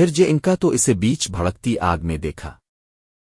پھر جے ان کا تو اسے بیچ بھڑکتی آگ میں دیکھا۔